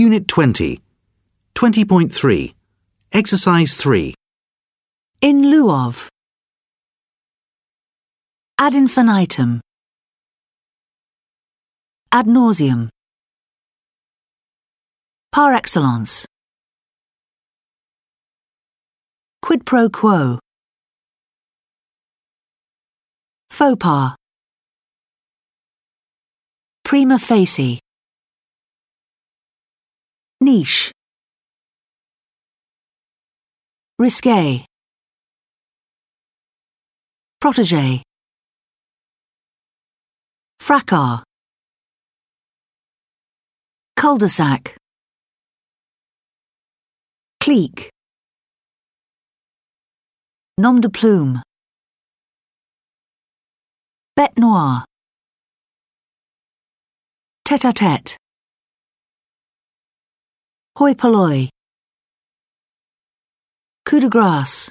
Unit 20. 20.3. Exercise 3. In lieu of. Ad infinitum. Ad nauseam. Par excellence. Quid pro quo. Faux pas. Prima facie. Niche. Risque. Protégé. Fracas. Cul-de-sac. Clique. Nom de plume. Bête noire. Tête-à-tête. Hoi polloi. Coup de grâce.